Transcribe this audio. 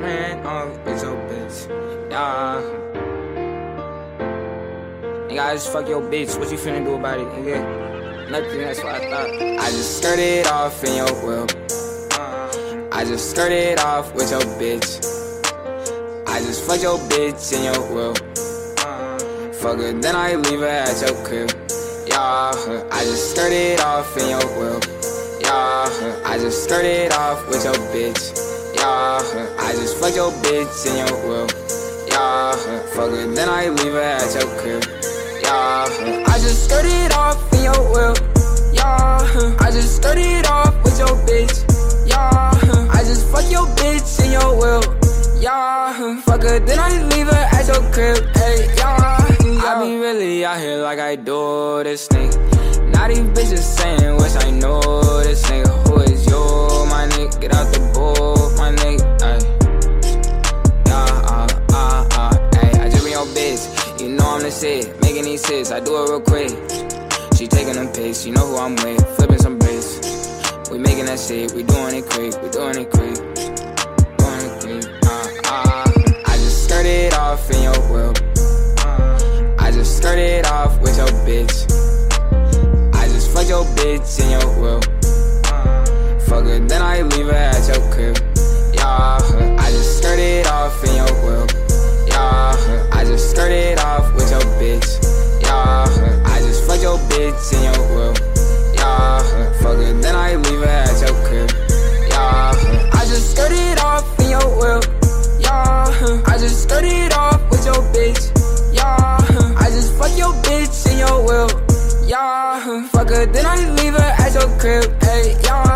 ran off um, with your bitch. Yeah. Nigga, I just fuck your bitch. What you finna do about it, nigga? Nothing, that's what I thought. I just skirted off in your whip. I just skirted off with your bitch. I just fuck your bitch in your whip. Fuck her, then I leave her at your crib. Yeah, I just skirted off in your whip. Yeah, I just skirted off with your bitch. I just fuck your bitch in your whip. Yeah, fuck her, then I leave her at your crib. Yeah, I just skirted off in your will. Yeah, I just skirted off with your bitch. Yeah, I just fuck your bitch in your will. Yeah, fuck her, then I leave her at your crib. Hey, yeah. I be really out here like I do this thing. Now these bitches saying, Shit. Making these hits, I do it real quick. She taking them pics, you know who I'm with. Flipping some bricks. We making that shit, we doing it quick, we doing it quick. Doing it quick. Uh, uh. I just skirted off in your whip. I just skirted off with your bitch. I just fuck your bitch in your whip. skirt it off with your bitch, yeah. I just fuck your bitch in your will, yeah. Fuck her, then I leave her at your crib, hey, yeah.